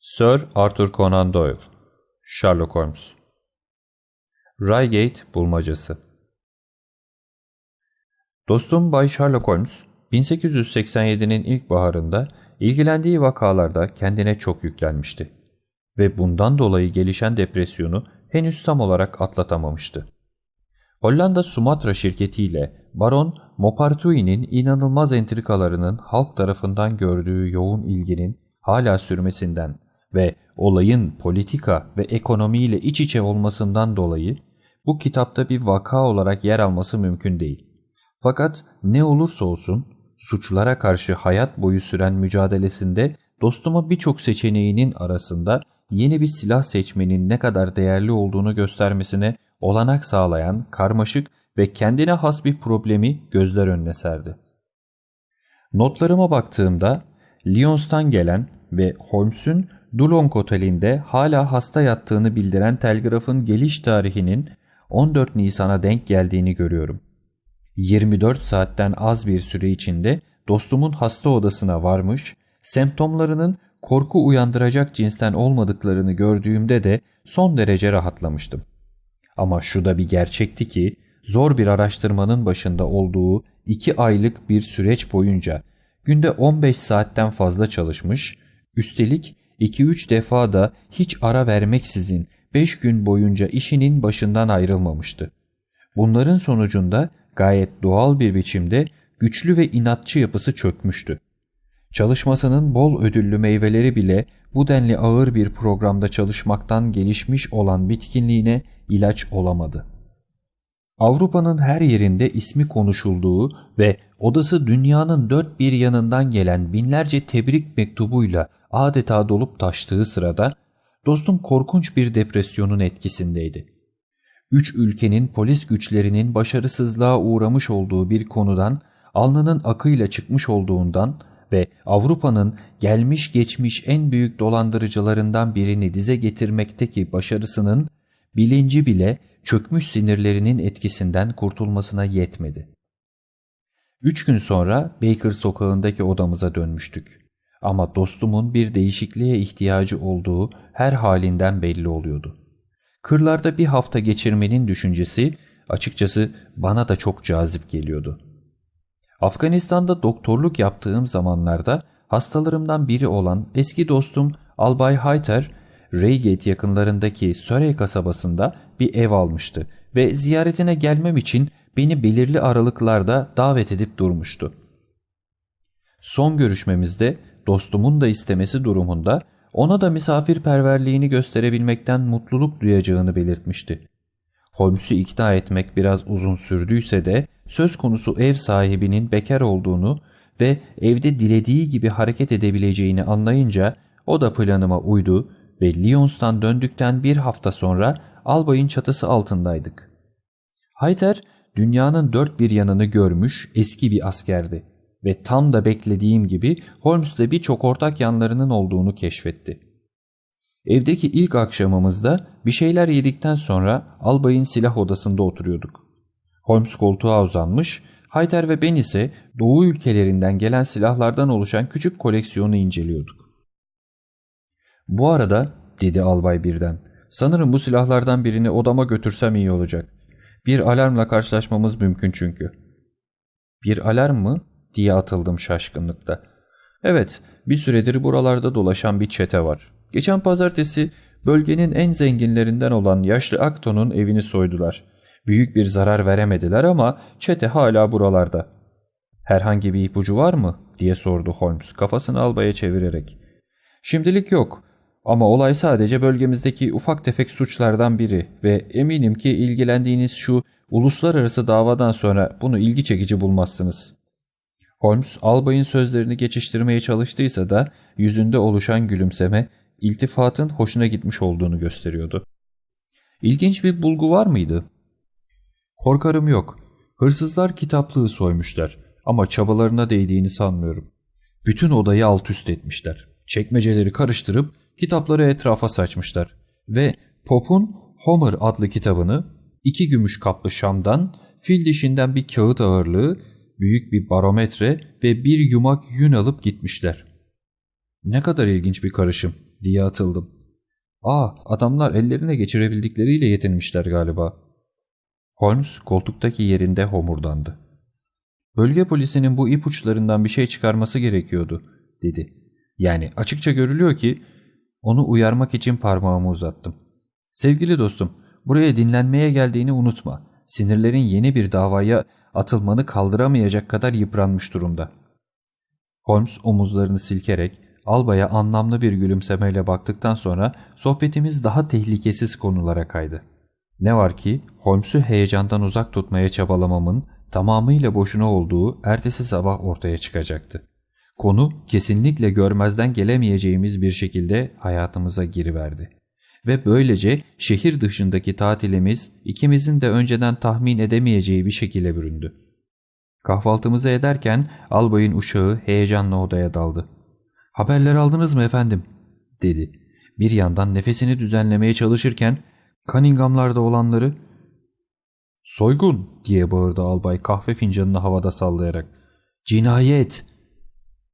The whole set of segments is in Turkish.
Sir Arthur Conan Doyle Sherlock Holmes Reigate Bulmacası Dostum Bay Sherlock Holmes, 1887'nin ilk baharında ilgilendiği vakalarda kendine çok yüklenmişti ve bundan dolayı gelişen depresyonu henüz tam olarak atlatamamıştı. Hollanda Sumatra şirketiyle Baron Maupertuis'in inanılmaz entrikalarının halk tarafından gördüğü yoğun ilginin hala sürmesinden ve olayın politika ve ekonomiyle iç içe olmasından dolayı bu kitapta bir vaka olarak yer alması mümkün değil. Fakat ne olursa olsun suçlara karşı hayat boyu süren mücadelesinde dostuma birçok seçeneğinin arasında yeni bir silah seçmenin ne kadar değerli olduğunu göstermesine olanak sağlayan karmaşık ve kendine has bir problemi gözler önüne serdi. Notlarıma baktığımda Lyons'tan gelen ve Holmes'un Dulong Oteli'nde hala hasta yattığını bildiren telgrafın geliş tarihinin 14 Nisan'a denk geldiğini görüyorum. 24 saatten az bir süre içinde dostumun hasta odasına varmış, semptomlarının korku uyandıracak cinsten olmadıklarını gördüğümde de son derece rahatlamıştım. Ama şu da bir gerçekti ki zor bir araştırmanın başında olduğu iki aylık bir süreç boyunca günde 15 saatten fazla çalışmış, üstelik 2-3 defa da hiç ara vermeksizin 5 gün boyunca işinin başından ayrılmamıştı. Bunların sonucunda gayet doğal bir biçimde güçlü ve inatçı yapısı çökmüştü. Çalışmasının bol ödüllü meyveleri bile bu denli ağır bir programda çalışmaktan gelişmiş olan bitkinliğine ilaç olamadı. Avrupa'nın her yerinde ismi konuşulduğu ve odası dünyanın dört bir yanından gelen binlerce tebrik mektubuyla adeta dolup taştığı sırada dostum korkunç bir depresyonun etkisindeydi. Üç ülkenin polis güçlerinin başarısızlığa uğramış olduğu bir konudan alnının akıyla çıkmış olduğundan ve Avrupa'nın gelmiş geçmiş en büyük dolandırıcılarından birini dize getirmekteki başarısının bilinci bile çökmüş sinirlerinin etkisinden kurtulmasına yetmedi. Üç gün sonra Baker sokağındaki odamıza dönmüştük. Ama dostumun bir değişikliğe ihtiyacı olduğu her halinden belli oluyordu. Kırlarda bir hafta geçirmenin düşüncesi açıkçası bana da çok cazip geliyordu. Afganistan'da doktorluk yaptığım zamanlarda hastalarımdan biri olan eski dostum Albay Hayter, Reygate yakınlarındaki Surrey kasabasında bir ev almıştı ve ziyaretine gelmem için beni belirli aralıklarda davet edip durmuştu. Son görüşmemizde dostumun da istemesi durumunda ona da misafirperverliğini gösterebilmekten mutluluk duyacağını belirtmişti. Holmes'u ikna etmek biraz uzun sürdüyse de söz konusu ev sahibinin bekar olduğunu ve evde dilediği gibi hareket edebileceğini anlayınca o da planıma uydu ve Lyons'tan döndükten bir hafta sonra albayın çatısı altındaydık. Hayter dünyanın dört bir yanını görmüş eski bir askerdi ve tam da beklediğim gibi Holmes'le birçok ortak yanlarının olduğunu keşfetti. Evdeki ilk akşamımızda bir şeyler yedikten sonra albayın silah odasında oturuyorduk. Holmes koltuğa uzanmış, Hayter ve ben ise doğu ülkelerinden gelen silahlardan oluşan küçük koleksiyonu inceliyorduk. Bu arada dedi albay birden sanırım bu silahlardan birini odama götürsem iyi olacak. Bir alarmla karşılaşmamız mümkün çünkü. Bir alarm mı? diye atıldım şaşkınlıkta. Evet bir süredir buralarda dolaşan bir çete var. Geçen pazartesi bölgenin en zenginlerinden olan yaşlı Akton'un evini soydular. Büyük bir zarar veremediler ama çete hala buralarda. Herhangi bir ipucu var mı? diye sordu Holmes kafasını albaya çevirerek. Şimdilik yok ama olay sadece bölgemizdeki ufak tefek suçlardan biri ve eminim ki ilgilendiğiniz şu uluslararası davadan sonra bunu ilgi çekici bulmazsınız. Holmes albayın sözlerini geçiştirmeye çalıştıysa da yüzünde oluşan gülümseme iltifatın hoşuna gitmiş olduğunu gösteriyordu. İlginç bir bulgu var mıydı? Korkarım yok. Hırsızlar kitaplığı soymuşlar ama çabalarına değdiğini sanmıyorum. Bütün odayı alt üst etmişler. Çekmeceleri karıştırıp kitapları etrafa saçmışlar ve Pop'un Homer adlı kitabını iki gümüş kaplı şamdan, fil dişinden bir kağıt ağırlığı, büyük bir barometre ve bir yumak yün alıp gitmişler. Ne kadar ilginç bir karışım diye atıldım. Aa adamlar ellerine geçirebildikleriyle yetinmişler galiba. Holmes koltuktaki yerinde homurdandı. Bölge polisinin bu ipuçlarından bir şey çıkarması gerekiyordu dedi. Yani açıkça görülüyor ki onu uyarmak için parmağımı uzattım. Sevgili dostum buraya dinlenmeye geldiğini unutma. Sinirlerin yeni bir davaya atılmanı kaldıramayacak kadar yıpranmış durumda. Holmes omuzlarını silkerek albaya anlamlı bir gülümsemeyle baktıktan sonra sohbetimiz daha tehlikesiz konulara kaydı. Ne var ki Holmes'u heyecandan uzak tutmaya çabalamamın tamamıyla boşuna olduğu ertesi sabah ortaya çıkacaktı. Konu kesinlikle görmezden gelemeyeceğimiz bir şekilde hayatımıza giriverdi. Ve böylece şehir dışındaki tatilimiz ikimizin de önceden tahmin edemeyeceği bir şekilde büründü. Kahvaltımızı ederken albayın uşağı heyecanla odaya daldı. ''Haberler aldınız mı efendim?'' dedi. Bir yandan nefesini düzenlemeye çalışırken Cunningham'larda olanları ''Soygun!'' diye bağırdı albay kahve fincanını havada sallayarak. ''Cinayet!''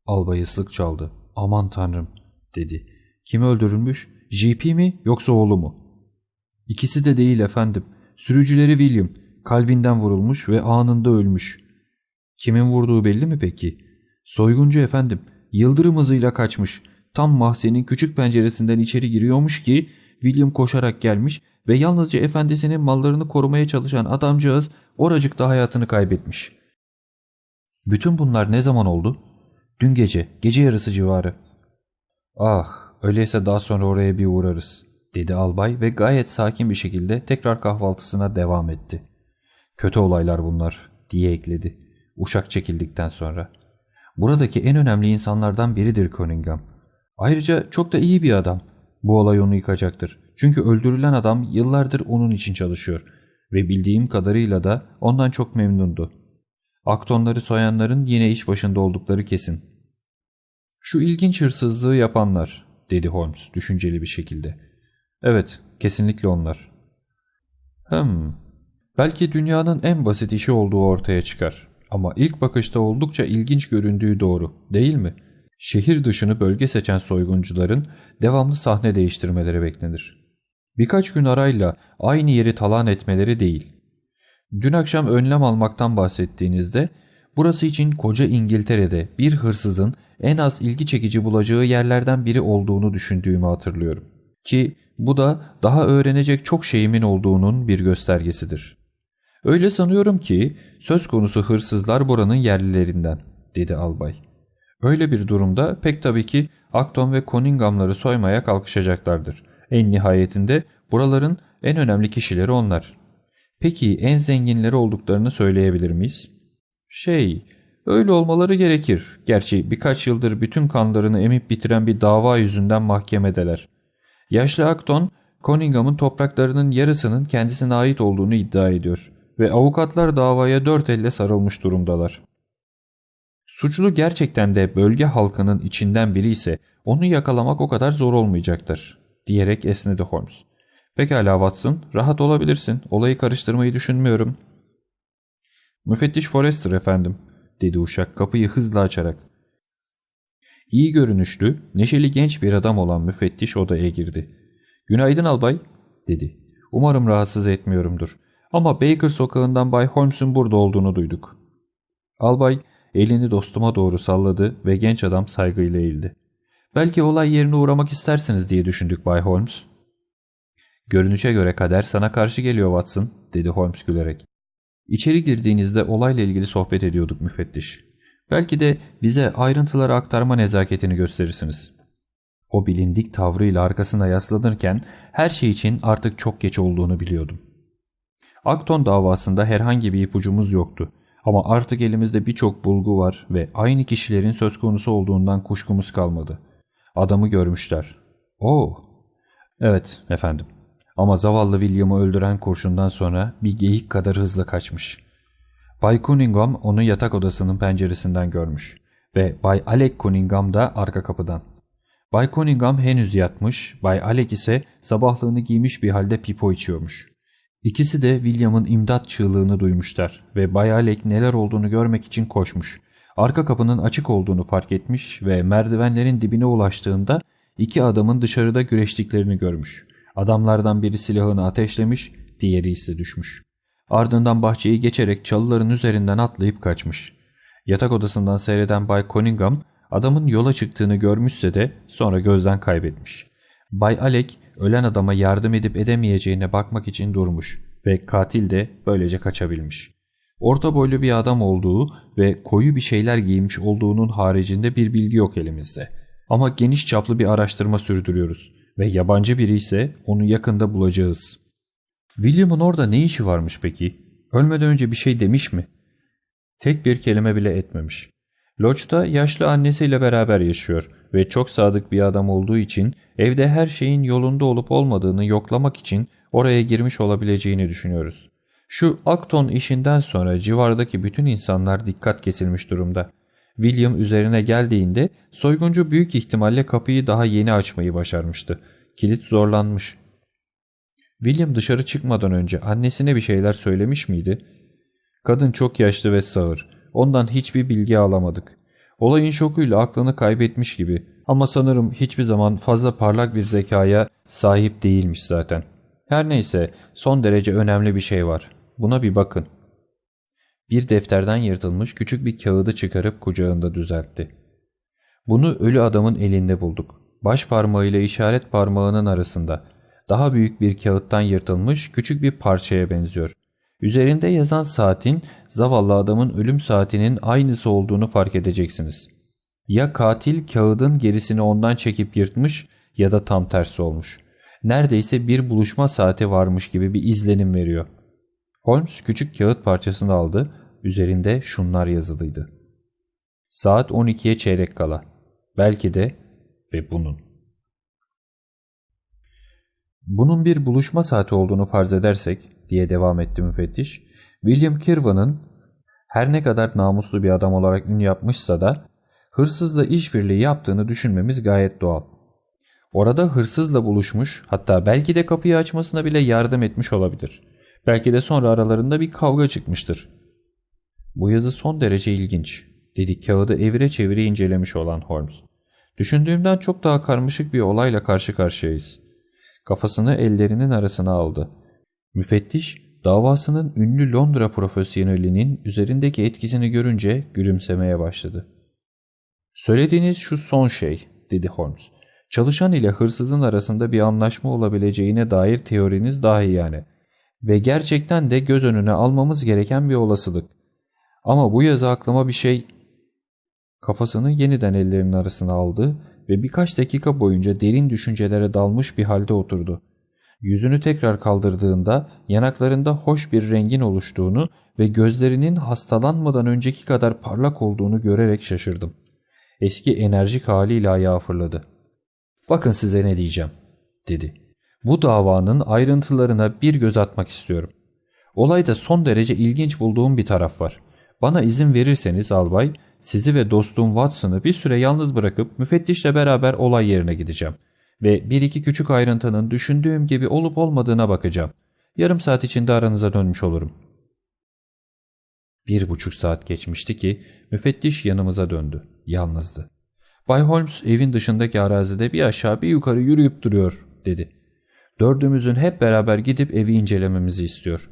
Albay ıslık çaldı. ''Aman tanrım!'' dedi. ''Kim öldürülmüş? JP mi yoksa oğlu mu?'' ''İkisi de değil efendim. Sürücüleri William. Kalbinden vurulmuş ve anında ölmüş.'' ''Kimin vurduğu belli mi peki?'' ''Soyguncu efendim. Yıldırım hızıyla kaçmış. Tam mahzenin küçük penceresinden içeri giriyormuş ki William koşarak gelmiş ve yalnızca efendisinin mallarını korumaya çalışan adamcağız oracıkta hayatını kaybetmiş. Bütün bunlar ne zaman oldu? Dün gece, gece yarısı civarı. Ah, öyleyse daha sonra oraya bir uğrarız, dedi albay ve gayet sakin bir şekilde tekrar kahvaltısına devam etti. Kötü olaylar bunlar, diye ekledi, uşak çekildikten sonra. Buradaki en önemli insanlardan biridir Cunningham. Ayrıca çok da iyi bir adam. Bu olay onu yıkacaktır. Çünkü öldürülen adam yıllardır onun için çalışıyor ve bildiğim kadarıyla da ondan çok memnundu. Aktonları soyanların yine iş başında oldukları kesin. Şu ilginç hırsızlığı yapanlar, dedi Holmes düşünceli bir şekilde. Evet, kesinlikle onlar. Hmm, belki dünyanın en basit işi olduğu ortaya çıkar. Ama ilk bakışta oldukça ilginç göründüğü doğru, değil mi? Şehir dışını bölge seçen soyguncuların devamlı sahne değiştirmeleri beklenir. Birkaç gün arayla aynı yeri talan etmeleri değil. Dün akşam önlem almaktan bahsettiğinizde burası için koca İngiltere'de bir hırsızın en az ilgi çekici bulacağı yerlerden biri olduğunu düşündüğümü hatırlıyorum. Ki bu da daha öğrenecek çok şeyimin olduğunun bir göstergesidir. Öyle sanıyorum ki söz konusu hırsızlar buranın yerlilerinden, dedi albay. Öyle bir durumda pek tabii ki Acton ve Conningham'ları soymaya kalkışacaklardır. En nihayetinde buraların en önemli kişileri onlar. Peki en zenginleri olduklarını söyleyebilir miyiz? Şey, öyle olmaları gerekir. Gerçi birkaç yıldır bütün kanlarını emip bitiren bir dava yüzünden mahkemedeler. Yaşlı Acton, Conningham'ın topraklarının yarısının kendisine ait olduğunu iddia ediyor ve avukatlar davaya dört elle sarılmış durumdalar. Suçlu gerçekten de bölge halkının içinden biri ise onu yakalamak o kadar zor olmayacaktır, diyerek esnedi Holmes. Pekala Watson, rahat olabilirsin. Olayı karıştırmayı düşünmüyorum. Müfettiş Forrester efendim, dedi uşak kapıyı hızla açarak. İyi görünüşlü, neşeli genç bir adam olan müfettiş odaya girdi. Günaydın albay, dedi. Umarım rahatsız etmiyorumdur. Ama Baker sokağından Bay Holmes'un burada olduğunu duyduk. Albay elini dostuma doğru salladı ve genç adam saygıyla eğildi. Belki olay yerine uğramak istersiniz diye düşündük Bay Holmes. Görünüşe göre kader sana karşı geliyor Watson, dedi Holmes gülerek. İçeri girdiğinizde olayla ilgili sohbet ediyorduk müfettiş. Belki de bize ayrıntıları aktarma nezaketini gösterirsiniz. O bilindik tavrıyla arkasına yaslanırken her şey için artık çok geç olduğunu biliyordum. Akton davasında herhangi bir ipucumuz yoktu. Ama artık elimizde birçok bulgu var ve aynı kişilerin söz konusu olduğundan kuşkumuz kalmadı. Adamı görmüşler. Oo. Evet efendim. Ama zavallı William'ı öldüren kurşundan sonra bir geyik kadar hızlı kaçmış. Bay Cunningham onu yatak odasının penceresinden görmüş ve Bay Alec Cunningham da arka kapıdan. Bay Cunningham henüz yatmış, Bay Alec ise sabahlığını giymiş bir halde pipo içiyormuş. İkisi de William'ın imdat çığlığını duymuşlar ve Bay Alec neler olduğunu görmek için koşmuş. Arka kapının açık olduğunu fark etmiş ve merdivenlerin dibine ulaştığında iki adamın dışarıda güreştiklerini görmüş. Adamlardan biri silahını ateşlemiş, diğeri ise düşmüş. Ardından bahçeyi geçerek çalıların üzerinden atlayıp kaçmış. Yatak odasından seyreden Bay Cunningham adamın yola çıktığını görmüşse de sonra gözden kaybetmiş. Bay Alec ölen adama yardım edip edemeyeceğine bakmak için durmuş ve katil de böylece kaçabilmiş. Orta boylu bir adam olduğu ve koyu bir şeyler giymiş olduğunun haricinde bir bilgi yok elimizde. Ama geniş çaplı bir araştırma sürdürüyoruz ve yabancı biri ise onu yakında bulacağız. William'ın orada ne işi varmış peki? Ölmeden önce bir şey demiş mi? Tek bir kelime bile etmemiş. Lodge'da yaşlı annesiyle beraber yaşıyor ve çok sadık bir adam olduğu için evde her şeyin yolunda olup olmadığını yoklamak için oraya girmiş olabileceğini düşünüyoruz. Şu Acton işinden sonra civardaki bütün insanlar dikkat kesilmiş durumda. William üzerine geldiğinde soyguncu büyük ihtimalle kapıyı daha yeni açmayı başarmıştı. Kilit zorlanmış. William dışarı çıkmadan önce annesine bir şeyler söylemiş miydi? Kadın çok yaşlı ve sağır. Ondan hiçbir bilgi alamadık. Olayın şokuyla aklını kaybetmiş gibi ama sanırım hiçbir zaman fazla parlak bir zekaya sahip değilmiş zaten. Her neyse son derece önemli bir şey var. Buna bir bakın. Bir defterden yırtılmış küçük bir kağıdı çıkarıp kucağında düzeltti. Bunu ölü adamın elinde bulduk. Baş parmağıyla işaret parmağının arasında. Daha büyük bir kağıttan yırtılmış küçük bir parçaya benziyor. Üzerinde yazan saatin zavallı adamın ölüm saatinin aynısı olduğunu fark edeceksiniz. Ya katil kağıdın gerisini ondan çekip yırtmış ya da tam tersi olmuş. Neredeyse bir buluşma saati varmış gibi bir izlenim veriyor. Holmes küçük kağıt parçasını aldı. Üzerinde şunlar yazılıydı. Saat 12'ye çeyrek kala. Belki de ve bunun. Bunun bir buluşma saati olduğunu farz edersek, diye devam etti müfettiş, William Kirwan'ın her ne kadar namuslu bir adam olarak ün yapmışsa da hırsızla işbirliği yaptığını düşünmemiz gayet doğal. Orada hırsızla buluşmuş hatta belki de kapıyı açmasına bile yardım etmiş olabilir. Belki de sonra aralarında bir kavga çıkmıştır. Bu yazı son derece ilginç, dedi kağıdı evire çevire incelemiş olan Holmes. Düşündüğümden çok daha karmaşık bir olayla karşı karşıyayız. Kafasını ellerinin arasına aldı. Müfettiş, davasının ünlü Londra profesyonelinin üzerindeki etkisini görünce gülümsemeye başladı. Söylediğiniz şu son şey, dedi Holmes. Çalışan ile hırsızın arasında bir anlaşma olabileceğine dair teoriniz dahi yani. Ve gerçekten de göz önüne almamız gereken bir olasılık. Ama bu yazı aklıma bir şey... Kafasını yeniden ellerinin arasına aldı ve birkaç dakika boyunca derin düşüncelere dalmış bir halde oturdu. Yüzünü tekrar kaldırdığında yanaklarında hoş bir rengin oluştuğunu ve gözlerinin hastalanmadan önceki kadar parlak olduğunu görerek şaşırdım. Eski enerjik haliyle ayağa fırladı. ''Bakın size ne diyeceğim.'' dedi. ''Bu davanın ayrıntılarına bir göz atmak istiyorum. Olayda son derece ilginç bulduğum bir taraf var. Bana izin verirseniz albay, sizi ve dostum Watson'ı bir süre yalnız bırakıp müfettişle beraber olay yerine gideceğim. Ve bir iki küçük ayrıntının düşündüğüm gibi olup olmadığına bakacağım. Yarım saat içinde aranıza dönmüş olurum. Bir buçuk saat geçmişti ki müfettiş yanımıza döndü. Yalnızdı. Bay Holmes evin dışındaki arazide bir aşağı bir yukarı yürüyüp duruyor dedi. Dördümüzün hep beraber gidip evi incelememizi istiyor.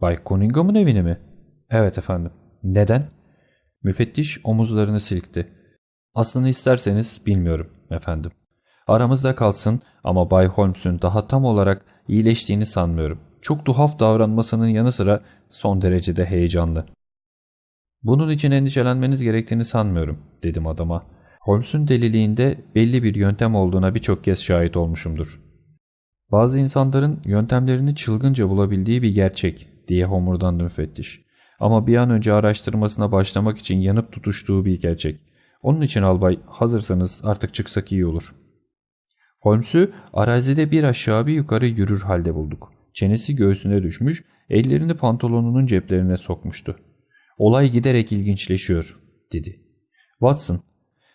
Bay Cunningham'ın evini mi? Evet efendim. Neden? Müfettiş omuzlarını silkti. Aslını isterseniz bilmiyorum efendim. Aramızda kalsın ama Bay Holmes'un daha tam olarak iyileştiğini sanmıyorum. Çok tuhaf davranmasının yanı sıra son derecede heyecanlı. Bunun için endişelenmeniz gerektiğini sanmıyorum dedim adama. Holmes'un deliliğinde belli bir yöntem olduğuna birçok kez şahit olmuşumdur. Bazı insanların yöntemlerini çılgınca bulabildiği bir gerçek diye homurdandı müfettiş. Ama bir an önce araştırmasına başlamak için yanıp tutuştuğu bir gerçek. Onun için albay hazırsanız artık çıksak iyi olur. Holmes'u arazide bir aşağı bir yukarı yürür halde bulduk. Çenesi göğsüne düşmüş, ellerini pantolonunun ceplerine sokmuştu. Olay giderek ilginçleşiyor, dedi. Watson,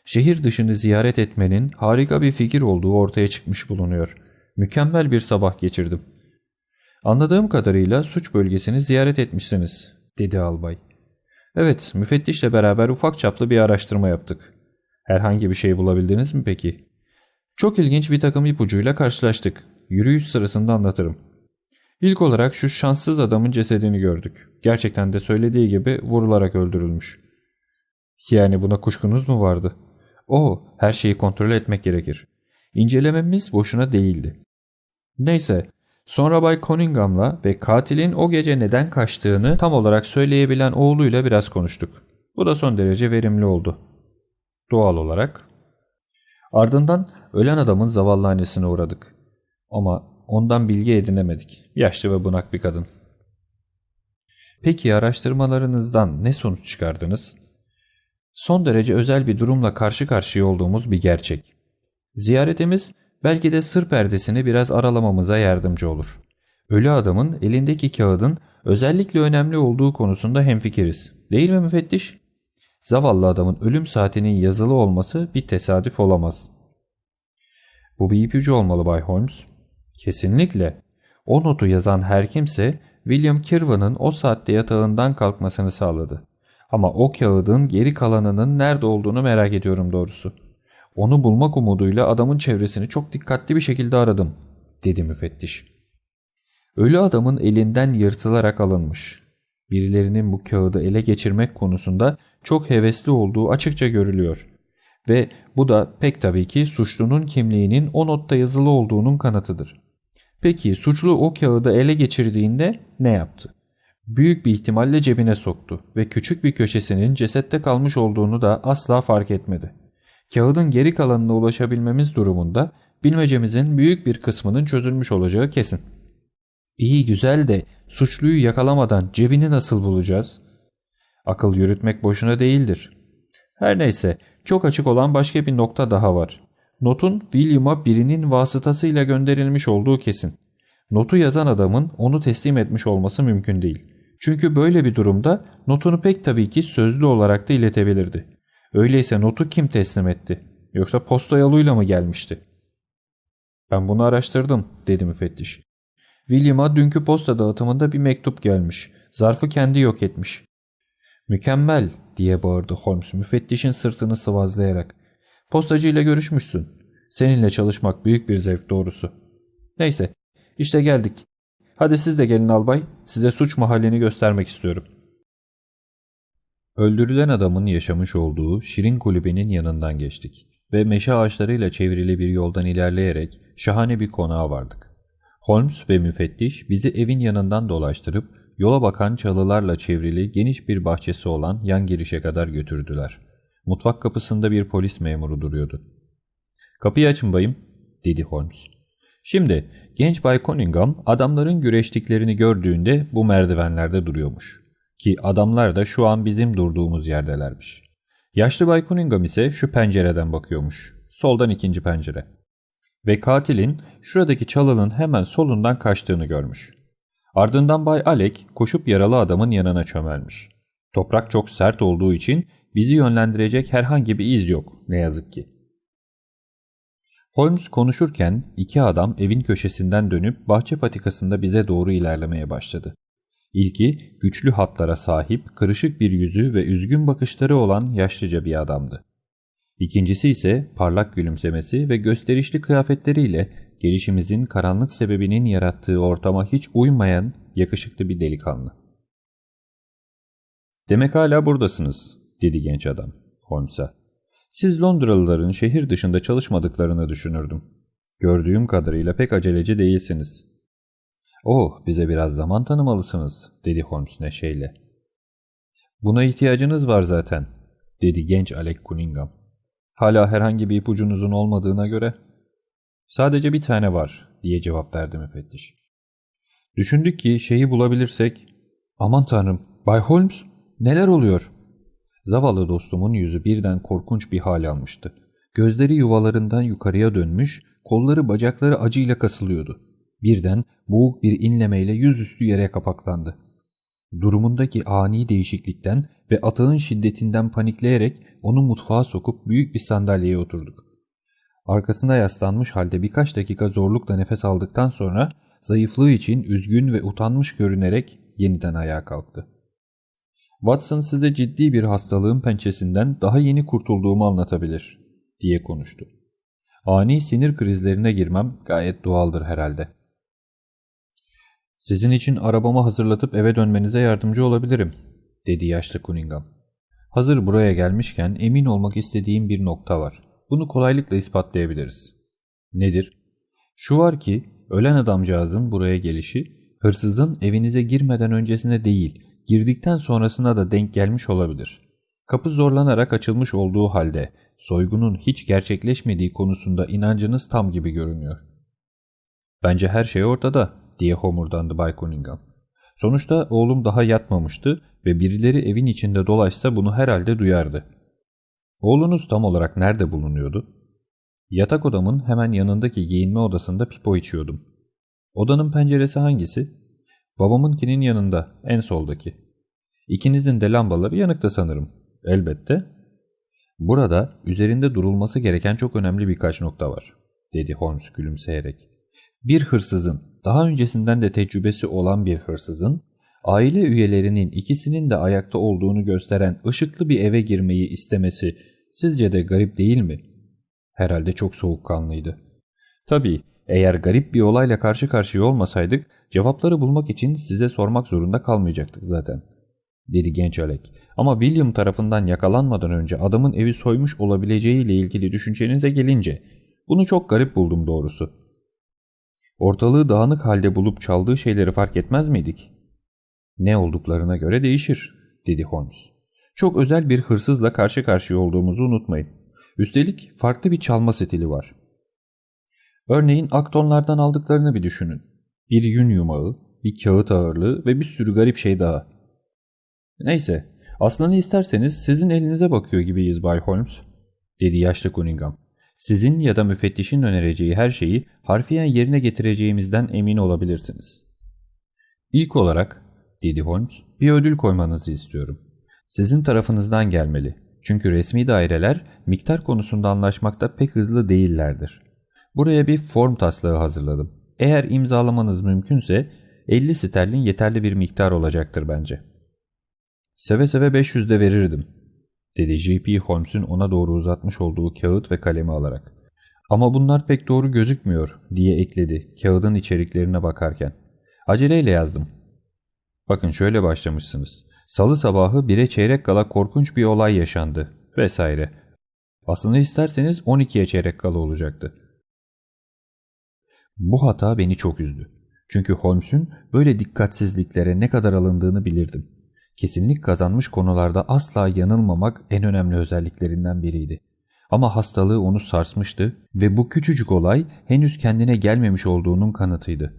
şehir dışını ziyaret etmenin harika bir fikir olduğu ortaya çıkmış bulunuyor. Mükemmel bir sabah geçirdim. Anladığım kadarıyla suç bölgesini ziyaret etmişsiniz, dedi albay. Evet, müfettişle beraber ufak çaplı bir araştırma yaptık. Herhangi bir şey bulabildiniz mi peki? Çok ilginç bir takım ipucuyla karşılaştık. Yürüyüş sırasında anlatırım. İlk olarak şu şanssız adamın cesedini gördük. Gerçekten de söylediği gibi vurularak öldürülmüş. Yani buna kuşkunuz mu vardı? O, her şeyi kontrol etmek gerekir. İncelememiz boşuna değildi. Neyse, sonra Bay Cunningham'la ve katilin o gece neden kaçtığını tam olarak söyleyebilen oğluyla biraz konuştuk. Bu da son derece verimli oldu. Doğal olarak. Ardından ölen adamın zavallı annesine uğradık. Ama ondan bilgi edinemedik. Yaşlı ve bunak bir kadın. Peki araştırmalarınızdan ne sonuç çıkardınız? Son derece özel bir durumla karşı karşıya olduğumuz bir gerçek. Ziyaretimiz belki de sır perdesini biraz aralamamıza yardımcı olur. Ölü adamın elindeki kağıdın özellikle önemli olduğu konusunda hemfikiriz. Değil mi müfettiş? Zavallı adamın ölüm saatinin yazılı olması bir tesadüf olamaz. Bu bir ipucu olmalı Bay Holmes. Kesinlikle. O notu yazan her kimse William Kirwan'ın o saatte yatağından kalkmasını sağladı. Ama o kağıdın geri kalanının nerede olduğunu merak ediyorum doğrusu. Onu bulmak umuduyla adamın çevresini çok dikkatli bir şekilde aradım, dedi müfettiş. Ölü adamın elinden yırtılarak alınmış. Birilerinin bu kağıdı ele geçirmek konusunda çok hevesli olduğu açıkça görülüyor. Ve bu da pek tabii ki suçlunun kimliğinin o notta yazılı olduğunun kanıtıdır. Peki suçlu o kağıdı ele geçirdiğinde ne yaptı? Büyük bir ihtimalle cebine soktu ve küçük bir köşesinin cesette kalmış olduğunu da asla fark etmedi. Kağıdın geri kalanına ulaşabilmemiz durumunda bilmecemizin büyük bir kısmının çözülmüş olacağı kesin. İyi güzel de suçluyu yakalamadan cebini nasıl bulacağız? Akıl yürütmek boşuna değildir. Her neyse çok açık olan başka bir nokta daha var. Notun William'a birinin vasıtasıyla gönderilmiş olduğu kesin. Notu yazan adamın onu teslim etmiş olması mümkün değil. Çünkü böyle bir durumda notunu pek tabii ki sözlü olarak da iletebilirdi. Öyleyse notu kim teslim etti? Yoksa posta yoluyla mı gelmişti? Ben bunu araştırdım dedi müfettiş. William'a dünkü posta dağıtımında bir mektup gelmiş. Zarfı kendi yok etmiş. Mükemmel diye bağırdı Holmes müfettişin sırtını sıvazlayarak. Postacıyla görüşmüşsün. Seninle çalışmak büyük bir zevk doğrusu. Neyse işte geldik. Hadi siz de gelin albay. Size suç mahallini göstermek istiyorum. Öldürülen adamın yaşamış olduğu Şirin Kulübe'nin yanından geçtik ve meşe ağaçlarıyla çevrili bir yoldan ilerleyerek şahane bir konağa vardık. Holmes ve müfettiş bizi evin yanından dolaştırıp yola bakan çalılarla çevrili geniş bir bahçesi olan yan girişe kadar götürdüler. Mutfak kapısında bir polis memuru duruyordu. ''Kapıyı açın bayım.'' dedi Holmes. Şimdi genç Bay Cunningham adamların güreştiklerini gördüğünde bu merdivenlerde duruyormuş. Ki adamlar da şu an bizim durduğumuz yerdelermiş. Yaşlı Bay Cunningham ise şu pencereden bakıyormuş. Soldan ikinci pencere. Ve katilin şuradaki çalının hemen solundan kaçtığını görmüş. Ardından Bay Alec koşup yaralı adamın yanına çömelmiş. Toprak çok sert olduğu için bizi yönlendirecek herhangi bir iz yok ne yazık ki. Holmes konuşurken iki adam evin köşesinden dönüp bahçe patikasında bize doğru ilerlemeye başladı. İlki güçlü hatlara sahip, kırışık bir yüzü ve üzgün bakışları olan yaşlıca bir adamdı. İkincisi ise parlak gülümsemesi ve gösterişli kıyafetleriyle gelişimizin karanlık sebebinin yarattığı ortama hiç uymayan yakışıklı bir delikanlı. ''Demek hala buradasınız.'' dedi genç adam Holmes'a. ''Siz Londralıların şehir dışında çalışmadıklarını düşünürdüm. Gördüğüm kadarıyla pek aceleci değilsiniz. ''Oh, bize biraz zaman tanımalısınız.'' dedi Holmes neşeyle. ''Buna ihtiyacınız var zaten.'' dedi genç Alec Cunningham. ''Hala herhangi bir ipucunuzun olmadığına göre.'' ''Sadece bir tane var.'' diye cevap verdi müfettiş. Düşündük ki şeyi bulabilirsek... ''Aman tanrım, Bay Holmes, neler oluyor?'' Zavallı dostumun yüzü birden korkunç bir hal almıştı. Gözleri yuvalarından yukarıya dönmüş, kolları bacakları acıyla kasılıyordu. Birden boğuk bir inlemeyle yüzüstü yere kapaklandı. Durumundaki ani değişiklikten ve atağın şiddetinden panikleyerek onu mutfağa sokup büyük bir sandalyeye oturduk. Arkasında yaslanmış halde birkaç dakika zorlukla nefes aldıktan sonra zayıflığı için üzgün ve utanmış görünerek yeniden ayağa kalktı. Watson size ciddi bir hastalığın pençesinden daha yeni kurtulduğumu anlatabilir, diye konuştu. Ani sinir krizlerine girmem gayet doğaldır herhalde. Sizin için arabamı hazırlatıp eve dönmenize yardımcı olabilirim, dedi yaşlı Cunningham. Hazır buraya gelmişken emin olmak istediğim bir nokta var. Bunu kolaylıkla ispatlayabiliriz. Nedir? Şu var ki ölen adamcağızın buraya gelişi hırsızın evinize girmeden öncesine değil, girdikten sonrasına da denk gelmiş olabilir. Kapı zorlanarak açılmış olduğu halde soygunun hiç gerçekleşmediği konusunda inancınız tam gibi görünüyor. Bence her şey ortada diye homurdandı Bay Cunningham. Sonuçta oğlum daha yatmamıştı ve birileri evin içinde dolaşsa bunu herhalde duyardı. Oğlunuz tam olarak nerede bulunuyordu? Yatak odamın hemen yanındaki giyinme odasında pipo içiyordum. Odanın penceresi hangisi? Babamınkinin yanında, en soldaki. İkinizin de lambaları yanıkta sanırım. Elbette. Burada üzerinde durulması gereken çok önemli birkaç nokta var, dedi Holmes gülümseyerek. Bir hırsızın, daha öncesinden de tecrübesi olan bir hırsızın, aile üyelerinin ikisinin de ayakta olduğunu gösteren ışıklı bir eve girmeyi istemesi sizce de garip değil mi? Herhalde çok soğukkanlıydı. Tabii eğer garip bir olayla karşı karşıya olmasaydık cevapları bulmak için size sormak zorunda kalmayacaktık zaten. Dedi genç Alec. Ama William tarafından yakalanmadan önce adamın evi soymuş olabileceğiyle ilgili düşüncenize gelince bunu çok garip buldum doğrusu. Ortalığı dağınık halde bulup çaldığı şeyleri fark etmez miydik? Ne olduklarına göre değişir, dedi Holmes. Çok özel bir hırsızla karşı karşıya olduğumuzu unutmayın. Üstelik farklı bir çalma stili var. Örneğin aktonlardan aldıklarını bir düşünün. Bir yün yumağı, bir kağıt ağırlığı ve bir sürü garip şey daha. Neyse, aslını isterseniz sizin elinize bakıyor gibiyiz Bay Holmes, dedi yaşlı Cunningham. Sizin ya da müfettişin önereceği her şeyi harfiyen yerine getireceğimizden emin olabilirsiniz. İlk olarak, dedi Holmes, bir ödül koymanızı istiyorum. Sizin tarafınızdan gelmeli. Çünkü resmi daireler miktar konusunda anlaşmakta pek hızlı değillerdir. Buraya bir form taslağı hazırladım. Eğer imzalamanız mümkünse 50 sterlin yeterli bir miktar olacaktır bence. Seve seve 500 de verirdim, dedi J.P. Holmes'un ona doğru uzatmış olduğu kağıt ve kalemi alarak. Ama bunlar pek doğru gözükmüyor, diye ekledi kağıdın içeriklerine bakarken. Aceleyle yazdım. Bakın şöyle başlamışsınız. Salı sabahı bire çeyrek kala korkunç bir olay yaşandı vesaire. Aslında isterseniz 12'ye çeyrek kala olacaktı. Bu hata beni çok üzdü. Çünkü Holmes'un böyle dikkatsizliklere ne kadar alındığını bilirdim. Kesinlik kazanmış konularda asla yanılmamak en önemli özelliklerinden biriydi. Ama hastalığı onu sarsmıştı ve bu küçücük olay henüz kendine gelmemiş olduğunun kanıtıydı.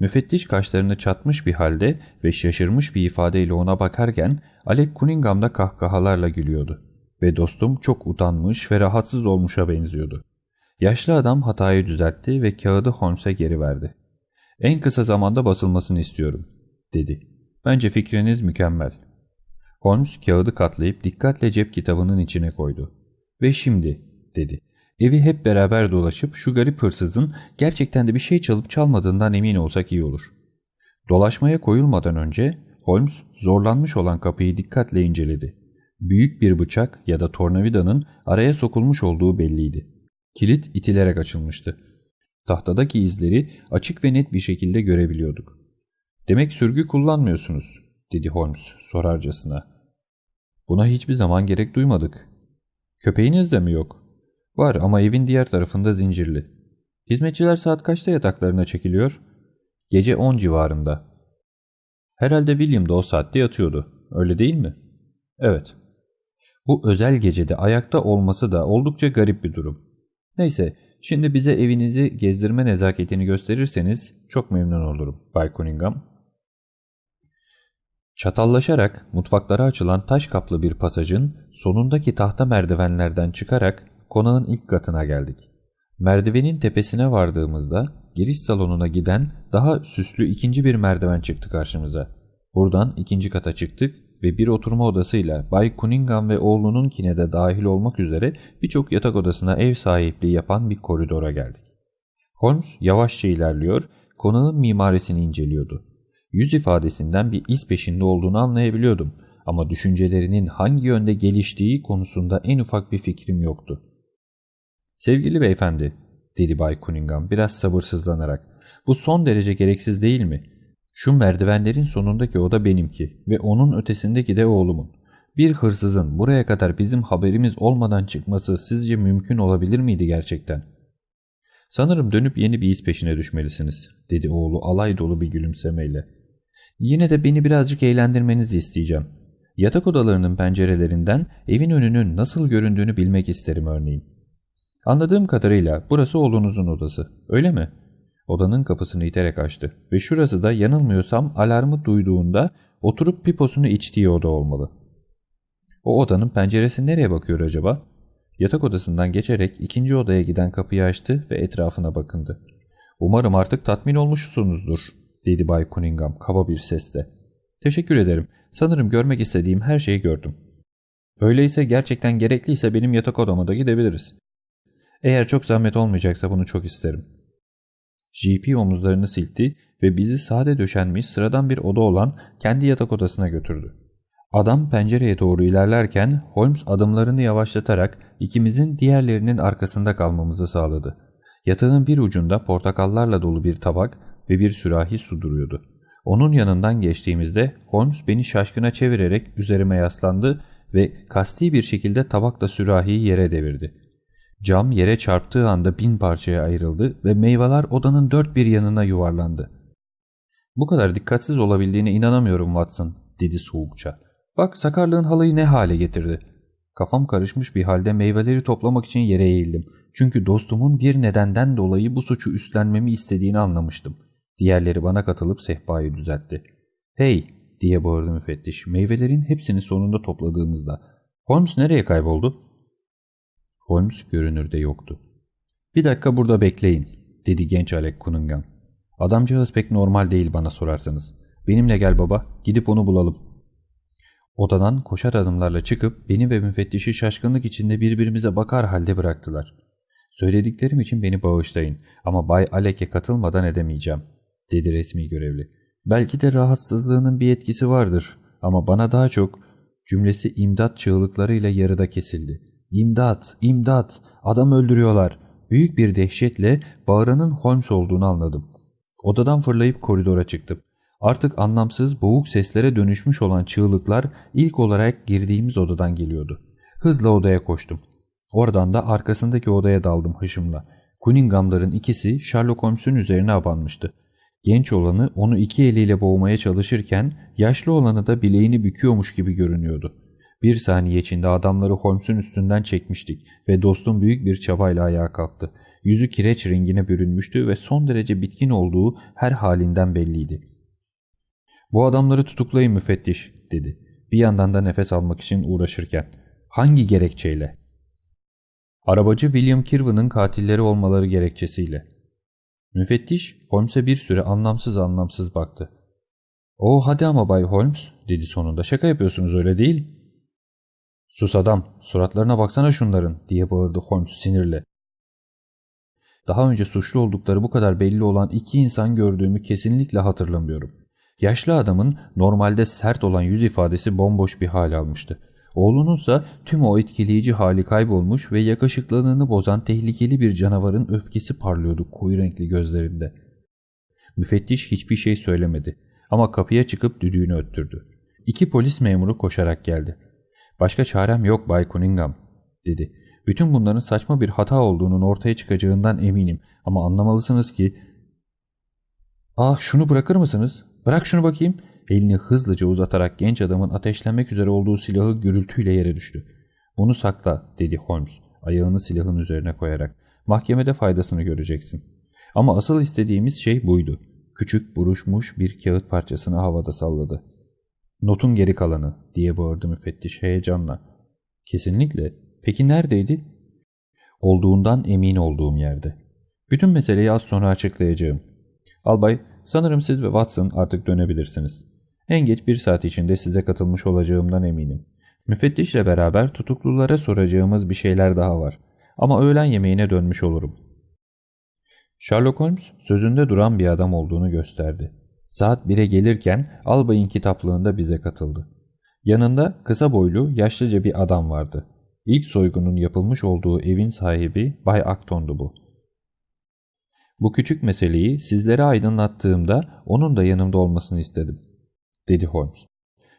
Müfettiş kaşlarını çatmış bir halde ve şaşırmış bir ifadeyle ona bakarken Alec Cunningham da kahkahalarla gülüyordu. Ve dostum çok utanmış ve rahatsız olmuşa benziyordu. Yaşlı adam hatayı düzeltti ve kağıdı Holmes'e geri verdi. En kısa zamanda basılmasını istiyorum, dedi. Bence fikriniz mükemmel. Holmes kağıdı katlayıp dikkatle cep kitabının içine koydu. Ve şimdi, dedi. Evi hep beraber dolaşıp şu garip hırsızın gerçekten de bir şey çalıp çalmadığından emin olsak iyi olur. Dolaşmaya koyulmadan önce Holmes zorlanmış olan kapıyı dikkatle inceledi. Büyük bir bıçak ya da tornavidanın araya sokulmuş olduğu belliydi. Kilit itilerek açılmıştı. Tahtadaki izleri açık ve net bir şekilde görebiliyorduk. ''Demek sürgü kullanmıyorsunuz.'' dedi Holmes sorarcasına. ''Buna hiçbir zaman gerek duymadık. Köpeğiniz de mi yok?'' ''Var ama evin diğer tarafında zincirli. Hizmetçiler saat kaçta yataklarına çekiliyor?'' ''Gece 10 civarında.'' ''Herhalde William da o saatte yatıyordu. Öyle değil mi?'' ''Evet.'' Bu özel gecede ayakta olması da oldukça garip bir durum. Neyse, şimdi bize evinizi gezdirme nezaketini gösterirseniz çok memnun olurum Bay Cunningham. Çatallaşarak mutfaklara açılan taş kaplı bir pasajın sonundaki tahta merdivenlerden çıkarak konağın ilk katına geldik. Merdivenin tepesine vardığımızda giriş salonuna giden daha süslü ikinci bir merdiven çıktı karşımıza. Buradan ikinci kata çıktık ve bir oturma odasıyla Bay Cunningham ve oğlununkine de dahil olmak üzere birçok yatak odasına ev sahipliği yapan bir koridora geldik. Holmes yavaşça ilerliyor, konağın mimarisini inceliyordu. Yüz ifadesinden bir iz peşinde olduğunu anlayabiliyordum ama düşüncelerinin hangi yönde geliştiği konusunda en ufak bir fikrim yoktu. ''Sevgili beyefendi'' dedi Bay Cunningham biraz sabırsızlanarak. ''Bu son derece gereksiz değil mi? Şu merdivenlerin sonundaki oda benimki ve onun ötesindeki de oğlumun. Bir hırsızın buraya kadar bizim haberimiz olmadan çıkması sizce mümkün olabilir miydi gerçekten? Sanırım dönüp yeni bir iz peşine düşmelisiniz, dedi oğlu alay dolu bir gülümsemeyle. Yine de beni birazcık eğlendirmenizi isteyeceğim. Yatak odalarının pencerelerinden evin önünün nasıl göründüğünü bilmek isterim örneğin. Anladığım kadarıyla burası oğlunuzun odası, öyle mi? Odanın kapısını iterek açtı ve şurası da yanılmıyorsam alarmı duyduğunda oturup piposunu içtiği oda olmalı. O odanın penceresi nereye bakıyor acaba? Yatak odasından geçerek ikinci odaya giden kapıyı açtı ve etrafına bakındı. ''Umarım artık tatmin olmuşsunuzdur.'' Dedi Bay Cunningham kaba bir sesle. ''Teşekkür ederim. Sanırım görmek istediğim her şeyi gördüm. Öyleyse gerçekten gerekliyse benim yatak odama da gidebiliriz. Eğer çok zahmet olmayacaksa bunu çok isterim.'' GP omuzlarını silkti ve bizi sade döşenmiş sıradan bir oda olan kendi yatak odasına götürdü. Adam pencereye doğru ilerlerken Holmes adımlarını yavaşlatarak ikimizin diğerlerinin arkasında kalmamızı sağladı. Yatağın bir ucunda portakallarla dolu bir tabak ve bir sürahi su duruyordu. Onun yanından geçtiğimizde Holmes beni şaşkına çevirerek üzerime yaslandı ve kasti bir şekilde tabakla sürahiyi yere devirdi. Cam yere çarptığı anda bin parçaya ayrıldı ve meyveler odanın dört bir yanına yuvarlandı. ''Bu kadar dikkatsiz olabildiğine inanamıyorum Watson.'' dedi soğukça. Bak sakarlığın halayı ne hale getirdi. Kafam karışmış bir halde meyveleri toplamak için yere eğildim. Çünkü dostumun bir nedenden dolayı bu suçu üstlenmemi istediğini anlamıştım. Diğerleri bana katılıp sehpayı düzeltti. ''Hey!'' diye bağırdı müfettiş. Meyvelerin hepsini sonunda topladığımızda. ''Holmes nereye kayboldu?'' Holmes görünürde yoktu. ''Bir dakika burada bekleyin.'' dedi genç Alec Cunningham. ''Adamcağız pek normal değil bana sorarsanız. Benimle gel baba, gidip onu bulalım.'' Odadan koşar adımlarla çıkıp beni ve müfettişi şaşkınlık içinde birbirimize bakar halde bıraktılar. Söylediklerim için beni bağışlayın ama Bay Alek'e katılmadan edemeyeceğim, dedi resmi görevli. Belki de rahatsızlığının bir etkisi vardır ama bana daha çok cümlesi imdat çığlıklarıyla yarıda kesildi. İmdat, imdat, adam öldürüyorlar. Büyük bir dehşetle bağıranın Holmes olduğunu anladım. Odadan fırlayıp koridora çıktım. Artık anlamsız, boğuk seslere dönüşmüş olan çığlıklar ilk olarak girdiğimiz odadan geliyordu. Hızla odaya koştum. Oradan da arkasındaki odaya daldım hışımla. Cunningham'ların ikisi Sherlock Holmes'un üzerine abanmıştı. Genç olanı onu iki eliyle boğmaya çalışırken yaşlı olanı da bileğini büküyormuş gibi görünüyordu. Bir saniye içinde adamları Holmes'un üstünden çekmiştik ve dostum büyük bir çabayla ayağa kalktı. Yüzü kireç rengine bürünmüştü ve son derece bitkin olduğu her halinden belliydi. ''Bu adamları tutuklayın müfettiş.'' dedi. Bir yandan da nefes almak için uğraşırken. ''Hangi gerekçeyle?'' Arabacı William Kirwan'ın katilleri olmaları gerekçesiyle. Müfettiş Holmes'e bir süre anlamsız anlamsız baktı. ''Oo hadi ama Bay Holmes'' dedi sonunda. ''Şaka yapıyorsunuz öyle değil?'' ''Sus adam, suratlarına baksana şunların'' diye bağırdı Holmes sinirle. Daha önce suçlu oldukları bu kadar belli olan iki insan gördüğümü kesinlikle hatırlamıyorum. Yaşlı adamın normalde sert olan yüz ifadesi bomboş bir hal almıştı. Oğlununsa tüm o etkileyici hali kaybolmuş ve yakışıklılığını bozan tehlikeli bir canavarın öfkesi parlıyordu koyu renkli gözlerinde. Müfettiş hiçbir şey söylemedi ama kapıya çıkıp düdüğünü öttürdü. İki polis memuru koşarak geldi. ''Başka çarem yok Bay Cunningham'' dedi. ''Bütün bunların saçma bir hata olduğunun ortaya çıkacağından eminim ama anlamalısınız ki...'' ''Ah şunu bırakır mısınız?'' Bırak şunu bakayım. Elini hızlıca uzatarak genç adamın ateşlenmek üzere olduğu silahı gürültüyle yere düştü. Bunu sakla dedi Holmes ayağını silahın üzerine koyarak. Mahkemede faydasını göreceksin. Ama asıl istediğimiz şey buydu. Küçük buruşmuş bir kağıt parçasını havada salladı. Notun geri kalanı diye bağırdı müfettiş heyecanla. Kesinlikle. Peki neredeydi? Olduğundan emin olduğum yerde. Bütün meseleyi az sonra açıklayacağım. Albay Sanırım siz ve Watson artık dönebilirsiniz. En geç bir saat içinde size katılmış olacağımdan eminim. Müfettişle beraber tutuklulara soracağımız bir şeyler daha var. Ama öğlen yemeğine dönmüş olurum. Sherlock Holmes sözünde duran bir adam olduğunu gösterdi. Saat 1'e gelirken albayın kitaplığında bize katıldı. Yanında kısa boylu, yaşlıca bir adam vardı. İlk soygunun yapılmış olduğu evin sahibi Bay Acton'du bu. Bu küçük meseleyi sizlere aydınlattığımda onun da yanımda olmasını istedim, dedi Holmes.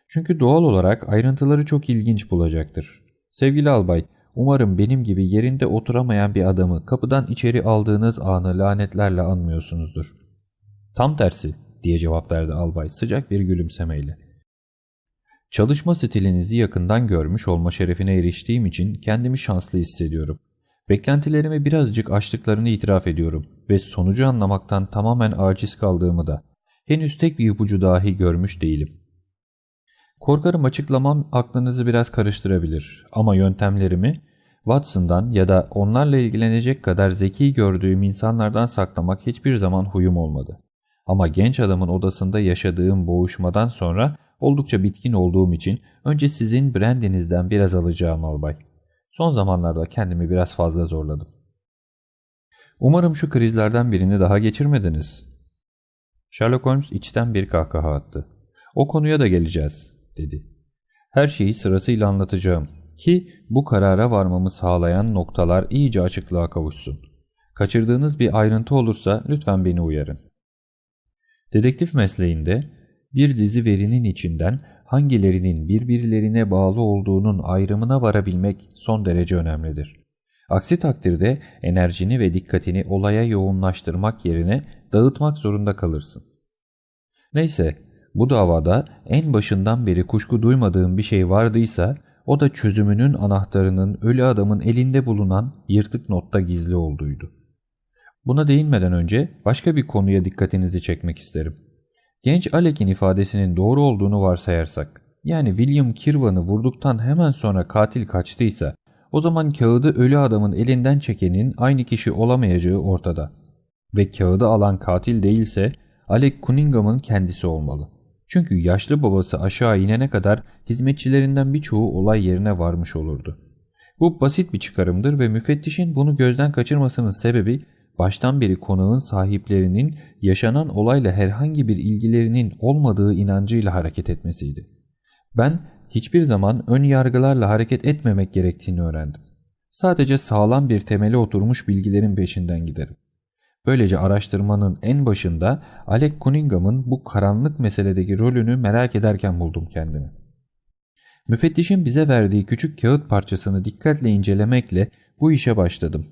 Çünkü doğal olarak ayrıntıları çok ilginç bulacaktır. Sevgili albay, umarım benim gibi yerinde oturamayan bir adamı kapıdan içeri aldığınız anı lanetlerle anmıyorsunuzdur. Tam tersi, diye cevap verdi albay sıcak bir gülümsemeyle. Çalışma stilinizi yakından görmüş olma şerefine eriştiğim için kendimi şanslı hissediyorum. Beklentilerimi birazcık aştıklarını itiraf ediyorum ve sonucu anlamaktan tamamen aciz kaldığımı da henüz tek bir ipucu dahi görmüş değilim. Korkarım açıklamam aklınızı biraz karıştırabilir ama yöntemlerimi Watson'dan ya da onlarla ilgilenecek kadar zeki gördüğüm insanlardan saklamak hiçbir zaman huyum olmadı. Ama genç adamın odasında yaşadığım boğuşmadan sonra oldukça bitkin olduğum için önce sizin brandinizden biraz alacağım albay. Son zamanlarda kendimi biraz fazla zorladım. Umarım şu krizlerden birini daha geçirmediniz. Sherlock Holmes içten bir kahkaha attı. O konuya da geleceğiz, dedi. Her şeyi sırasıyla anlatacağım ki bu karara varmamı sağlayan noktalar iyice açıklığa kavuşsun. Kaçırdığınız bir ayrıntı olursa lütfen beni uyarın. Dedektif mesleğinde bir dizi verinin içinden hangilerinin birbirlerine bağlı olduğunun ayrımına varabilmek son derece önemlidir. Aksi takdirde enerjini ve dikkatini olaya yoğunlaştırmak yerine dağıtmak zorunda kalırsın. Neyse, bu davada en başından beri kuşku duymadığım bir şey vardıysa o da çözümünün anahtarının ölü adamın elinde bulunan yırtık notta gizli olduğuydu. Buna değinmeden önce başka bir konuya dikkatinizi çekmek isterim. Genç Alek'in ifadesinin doğru olduğunu varsayarsak, yani William Kirvan'ı vurduktan hemen sonra katil kaçtıysa, o zaman kağıdı ölü adamın elinden çekenin aynı kişi olamayacağı ortada. Ve kağıdı alan katil değilse Alec Cunningham'ın kendisi olmalı. Çünkü yaşlı babası aşağı inene kadar hizmetçilerinden birçoğu olay yerine varmış olurdu. Bu basit bir çıkarımdır ve müfettişin bunu gözden kaçırmasının sebebi baştan beri konağın sahiplerinin yaşanan olayla herhangi bir ilgilerinin olmadığı inancıyla hareket etmesiydi. Ben hiçbir zaman ön yargılarla hareket etmemek gerektiğini öğrendim. Sadece sağlam bir temele oturmuş bilgilerin peşinden giderim. Böylece araştırmanın en başında Alec Cunningham'ın bu karanlık meseledeki rolünü merak ederken buldum kendimi. Müfettişin bize verdiği küçük kağıt parçasını dikkatle incelemekle bu işe başladım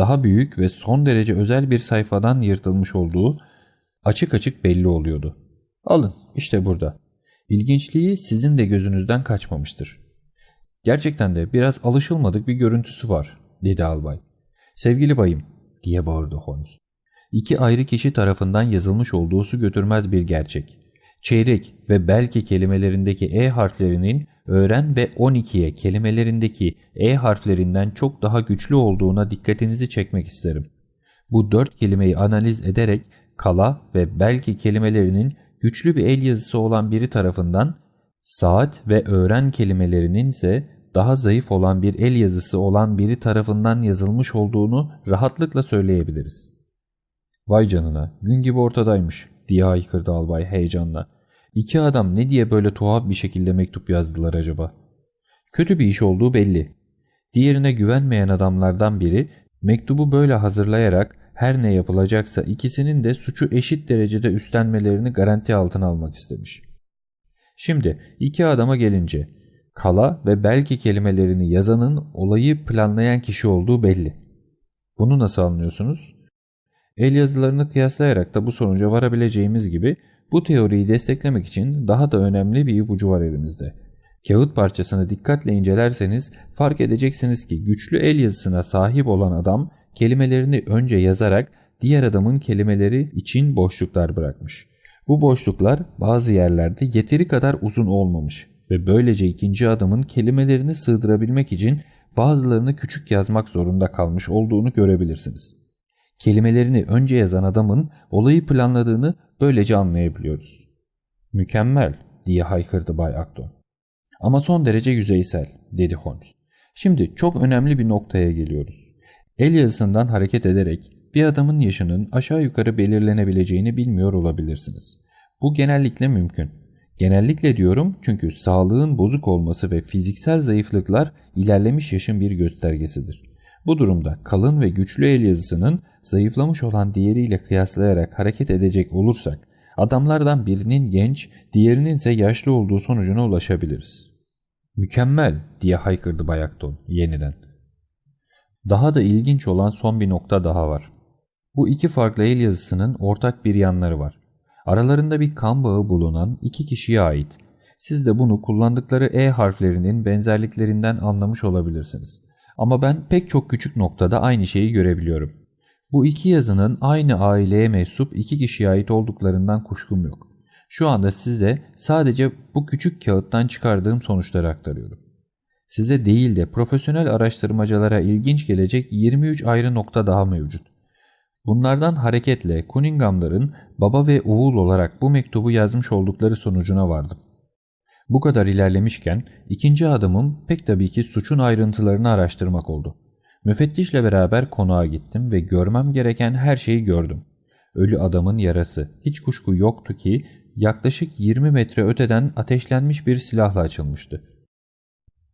daha büyük ve son derece özel bir sayfadan yırtılmış olduğu açık açık belli oluyordu. Alın işte burada. İlginçliği sizin de gözünüzden kaçmamıştır. Gerçekten de biraz alışılmadık bir görüntüsü var dedi albay. Sevgili bayım diye bağırdı Holmes. İki ayrı kişi tarafından yazılmış olduğu su götürmez bir gerçek. Çeyrek ve belki kelimelerindeki E harflerinin öğren ve 12'ye kelimelerindeki E harflerinden çok daha güçlü olduğuna dikkatinizi çekmek isterim. Bu dört kelimeyi analiz ederek kala ve belki kelimelerinin güçlü bir el yazısı olan biri tarafından saat ve öğren kelimelerinin ise daha zayıf olan bir el yazısı olan biri tarafından yazılmış olduğunu rahatlıkla söyleyebiliriz. Vay canına gün gibi ortadaymış diye haykırdı albay heyecanla. İki adam ne diye böyle tuhaf bir şekilde mektup yazdılar acaba? Kötü bir iş olduğu belli. Diğerine güvenmeyen adamlardan biri mektubu böyle hazırlayarak her ne yapılacaksa ikisinin de suçu eşit derecede üstlenmelerini garanti altına almak istemiş. Şimdi iki adama gelince kala ve belki kelimelerini yazanın olayı planlayan kişi olduğu belli. Bunu nasıl anlıyorsunuz? El yazılarını kıyaslayarak da bu sonuca varabileceğimiz gibi bu teoriyi desteklemek için daha da önemli bir ipucu var elimizde. Kağıt parçasını dikkatle incelerseniz fark edeceksiniz ki güçlü el yazısına sahip olan adam kelimelerini önce yazarak diğer adamın kelimeleri için boşluklar bırakmış. Bu boşluklar bazı yerlerde yeteri kadar uzun olmamış ve böylece ikinci adamın kelimelerini sığdırabilmek için bazılarını küçük yazmak zorunda kalmış olduğunu görebilirsiniz. Kelimelerini önce yazan adamın olayı planladığını böylece anlayabiliyoruz. Mükemmel diye haykırdı Bay Acton. Ama son derece yüzeysel dedi Holmes. Şimdi çok önemli bir noktaya geliyoruz. El yazısından hareket ederek bir adamın yaşının aşağı yukarı belirlenebileceğini bilmiyor olabilirsiniz. Bu genellikle mümkün. Genellikle diyorum çünkü sağlığın bozuk olması ve fiziksel zayıflıklar ilerlemiş yaşın bir göstergesidir. Bu durumda kalın ve güçlü el yazısının zayıflamış olan diğeriyle kıyaslayarak hareket edecek olursak adamlardan birinin genç, diğerinin ise yaşlı olduğu sonucuna ulaşabiliriz. Mükemmel diye haykırdı Bayakton yeniden. Daha da ilginç olan son bir nokta daha var. Bu iki farklı el yazısının ortak bir yanları var. Aralarında bir kan bağı bulunan iki kişiye ait. Siz de bunu kullandıkları E harflerinin benzerliklerinden anlamış olabilirsiniz. Ama ben pek çok küçük noktada aynı şeyi görebiliyorum. Bu iki yazının aynı aileye mensup iki kişiye ait olduklarından kuşkum yok. Şu anda size sadece bu küçük kağıttan çıkardığım sonuçları aktarıyorum. Size değil de profesyonel araştırmacılara ilginç gelecek 23 ayrı nokta daha mevcut. Bunlardan hareketle Cunningham'ların baba ve oğul olarak bu mektubu yazmış oldukları sonucuna vardım. Bu kadar ilerlemişken ikinci adımım pek tabii ki suçun ayrıntılarını araştırmak oldu. Müfettişle beraber konağa gittim ve görmem gereken her şeyi gördüm. Ölü adamın yarası. Hiç kuşku yoktu ki yaklaşık 20 metre öteden ateşlenmiş bir silahla açılmıştı.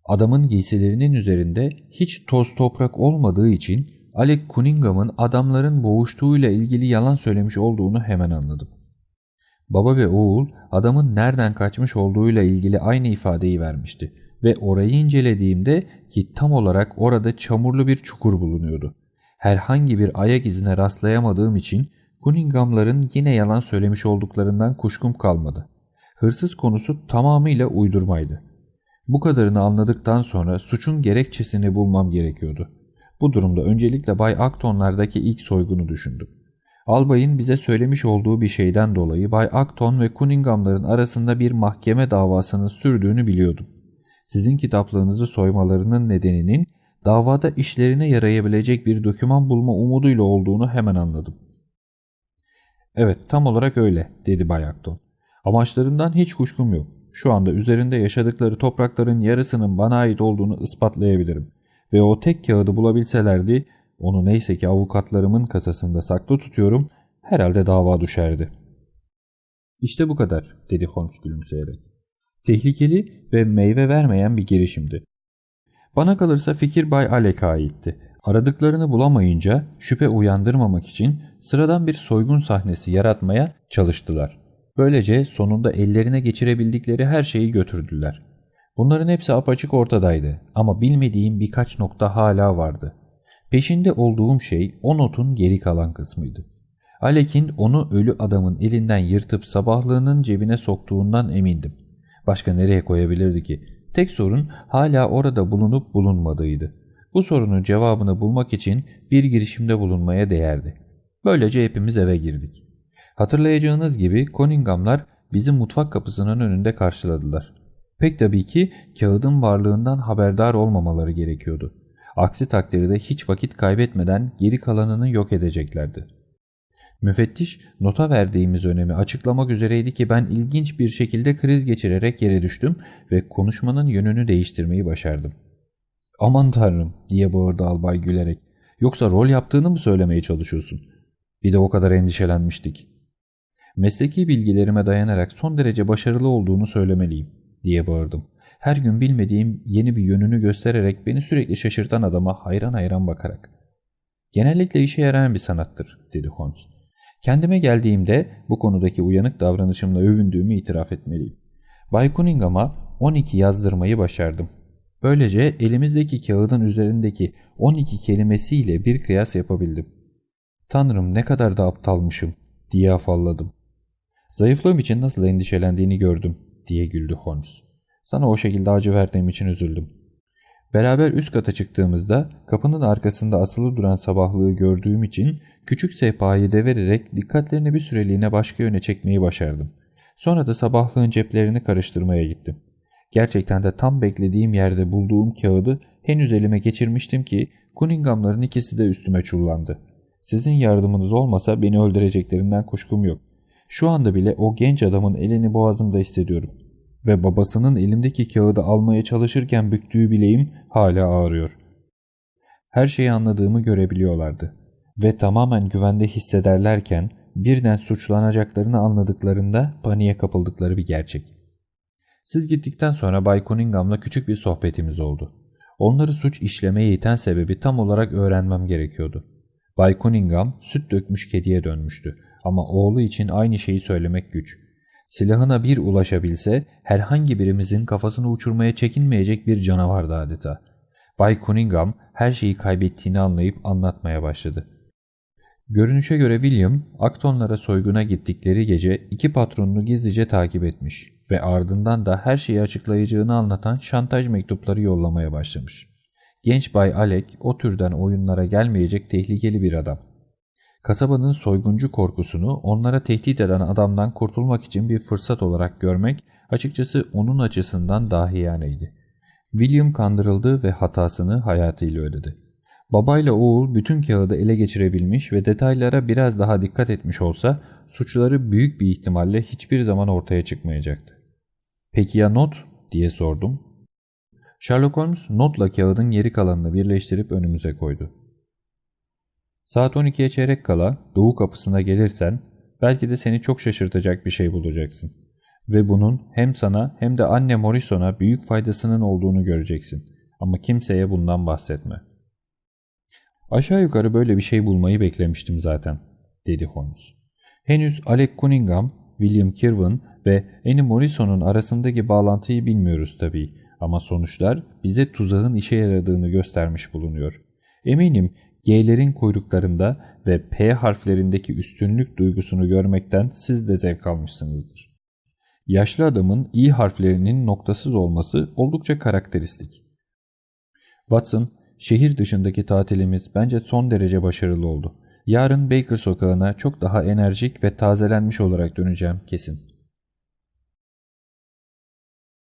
Adamın giysilerinin üzerinde hiç toz toprak olmadığı için Alec Cunningham'ın adamların boğuştuğuyla ilgili yalan söylemiş olduğunu hemen anladım. Baba ve oğul adamın nereden kaçmış olduğuyla ilgili aynı ifadeyi vermişti ve orayı incelediğimde ki tam olarak orada çamurlu bir çukur bulunuyordu. Herhangi bir ayak izine rastlayamadığım için Cunningham'ların yine yalan söylemiş olduklarından kuşkum kalmadı. Hırsız konusu tamamıyla uydurmaydı. Bu kadarını anladıktan sonra suçun gerekçesini bulmam gerekiyordu. Bu durumda öncelikle Bay Acton'lardaki ilk soygunu düşündüm. Albayın bize söylemiş olduğu bir şeyden dolayı Bay Acton ve Cunningham'ların arasında bir mahkeme davasının sürdüğünü biliyordum. Sizin kitaplığınızı soymalarının nedeninin davada işlerine yarayabilecek bir doküman bulma umuduyla olduğunu hemen anladım. Evet tam olarak öyle dedi Bay Acton. Amaçlarından hiç kuşkum yok. Şu anda üzerinde yaşadıkları toprakların yarısının bana ait olduğunu ispatlayabilirim. Ve o tek kağıdı bulabilselerdi onu neyse ki avukatlarımın kasasında saklı tutuyorum herhalde dava düşerdi. İşte bu kadar dedi Holmes gülümseyerek. Tehlikeli ve meyve vermeyen bir girişimdi. Bana kalırsa fikir Bay Alek'a aitti. Aradıklarını bulamayınca şüphe uyandırmamak için sıradan bir soygun sahnesi yaratmaya çalıştılar. Böylece sonunda ellerine geçirebildikleri her şeyi götürdüler. Bunların hepsi apaçık ortadaydı ama bilmediğim birkaç nokta hala vardı. Peşinde olduğum şey o notun geri kalan kısmıydı. Alek'in onu ölü adamın elinden yırtıp sabahlığının cebine soktuğundan emindim. Başka nereye koyabilirdi ki? Tek sorun hala orada bulunup bulunmadığıydı. Bu sorunun cevabını bulmak için bir girişimde bulunmaya değerdi. Böylece hepimiz eve girdik. Hatırlayacağınız gibi Conningham'lar bizi mutfak kapısının önünde karşıladılar. Pek tabii ki kağıdın varlığından haberdar olmamaları gerekiyordu. Aksi takdirde hiç vakit kaybetmeden geri kalanını yok edeceklerdi. Müfettiş nota verdiğimiz önemi açıklamak üzereydi ki ben ilginç bir şekilde kriz geçirerek yere düştüm ve konuşmanın yönünü değiştirmeyi başardım. ''Aman tanrım'' diye bağırdı albay gülerek. ''Yoksa rol yaptığını mı söylemeye çalışıyorsun?'' Bir de o kadar endişelenmiştik. Mesleki bilgilerime dayanarak son derece başarılı olduğunu söylemeliyim diye bağırdım. Her gün bilmediğim yeni bir yönünü göstererek beni sürekli şaşırtan adama hayran hayran bakarak. Genellikle işe yarayan bir sanattır dedi Holmes. Kendime geldiğimde bu konudaki uyanık davranışımla övündüğümü itiraf etmeliyim. Bay Cunningham'a 12 yazdırmayı başardım. Böylece elimizdeki kağıdın üzerindeki 12 kelimesiyle bir kıyas yapabildim. Tanrım ne kadar da aptalmışım diye afalladım. Zayıflığım için nasıl endişelendiğini gördüm diye güldü Holmes. Sana o şekilde acı verdiğim için üzüldüm. Beraber üst kata çıktığımızda kapının arkasında asılı duran sabahlığı gördüğüm için küçük sehpayı devererek dikkatlerini bir süreliğine başka yöne çekmeyi başardım. Sonra da sabahlığın ceplerini karıştırmaya gittim. Gerçekten de tam beklediğim yerde bulduğum kağıdı henüz elime geçirmiştim ki Cunningham'ların ikisi de üstüme çullandı. Sizin yardımınız olmasa beni öldüreceklerinden kuşkum yok. Şu anda bile o genç adamın elini boğazımda hissediyorum. Ve babasının elimdeki kağıdı almaya çalışırken büktüğü bileğim hala ağrıyor. Her şeyi anladığımı görebiliyorlardı. Ve tamamen güvende hissederlerken birden suçlanacaklarını anladıklarında paniğe kapıldıkları bir gerçek. Siz gittikten sonra Bay Cunningham'la küçük bir sohbetimiz oldu. Onları suç işlemeye iten sebebi tam olarak öğrenmem gerekiyordu. Bay Cunningham süt dökmüş kediye dönmüştü ama oğlu için aynı şeyi söylemek güç. Silahına bir ulaşabilse herhangi birimizin kafasını uçurmaya çekinmeyecek bir canavardı adeta. Bay Cunningham her şeyi kaybettiğini anlayıp anlatmaya başladı. Görünüşe göre William, Aktonlara soyguna gittikleri gece iki patronunu gizlice takip etmiş ve ardından da her şeyi açıklayacağını anlatan şantaj mektupları yollamaya başlamış. Genç Bay Alec o türden oyunlara gelmeyecek tehlikeli bir adam. Kasabanın soyguncu korkusunu onlara tehdit eden adamdan kurtulmak için bir fırsat olarak görmek açıkçası onun açısından dahiyaneydi. William kandırıldı ve hatasını hayatıyla ödedi. Babayla oğul bütün kağıdı ele geçirebilmiş ve detaylara biraz daha dikkat etmiş olsa suçları büyük bir ihtimalle hiçbir zaman ortaya çıkmayacaktı. Peki ya not? diye sordum. Sherlock Holmes notla kağıdın geri kalanını birleştirip önümüze koydu. Saat 12'ye çeyrek kala doğu kapısına gelirsen belki de seni çok şaşırtacak bir şey bulacaksın. Ve bunun hem sana hem de anne Morrison'a büyük faydasının olduğunu göreceksin. Ama kimseye bundan bahsetme. Aşağı yukarı böyle bir şey bulmayı beklemiştim zaten, dedi Holmes. Henüz Alec Cunningham, William Kirwan ve Annie Morrison'un arasındaki bağlantıyı bilmiyoruz tabii. Ama sonuçlar bize tuzağın işe yaradığını göstermiş bulunuyor. Eminim G'lerin kuyruklarında ve P harflerindeki üstünlük duygusunu görmekten siz de zevk almışsınızdır. Yaşlı adamın i harflerinin noktasız olması oldukça karakteristik. Watson, şehir dışındaki tatilimiz bence son derece başarılı oldu. Yarın Baker sokağına çok daha enerjik ve tazelenmiş olarak döneceğim kesin.